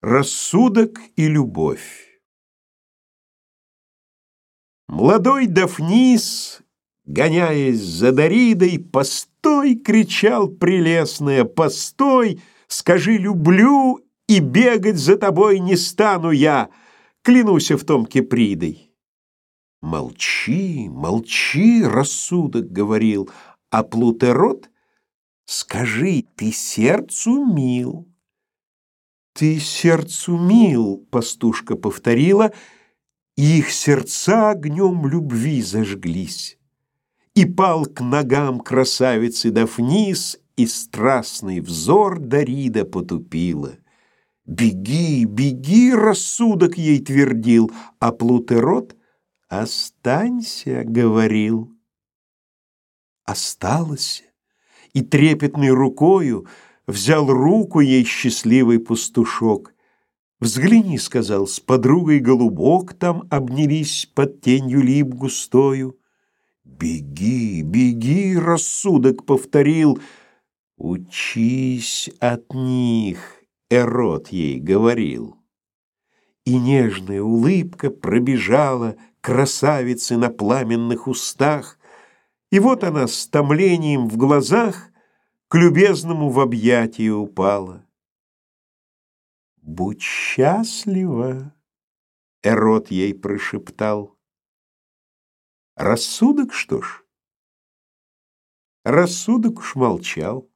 Рассудок и любовь Молодой Дафнис, гоняясь за Даридой, «Постой!» — кричал прелестная, «Постой! Скажи, люблю, и бегать за тобой не стану я, клянусь в том Кипридой». «Молчи, молчи!» — рассудок говорил, а Плутерот — «Скажи, ты сердцу мил». «Ты сердцу мил», — пастушка повторила, И их сердца огнем любви зажглись. И пал к ногам красавицы Дафнис, И страстный взор Дарида потупила. «Беги, беги!» — рассудок ей твердил, А Плутерот «Останься!» — говорил. Осталась, и трепетной рукою — Взял руку ей счастливый пастушок. «Взгляни», — сказал, — «с подругой голубок там обнялись под тенью лип густою». «Беги, беги», — рассудок повторил. «Учись от них», — Эрот ей говорил. И нежная улыбка пробежала красавицы на пламенных устах, и вот она с томлением в глазах к любезному в объятия упала. «Будь счастлива!» — Эрот ей прошептал. «Рассудок, что ж?» Рассудок уж молчал.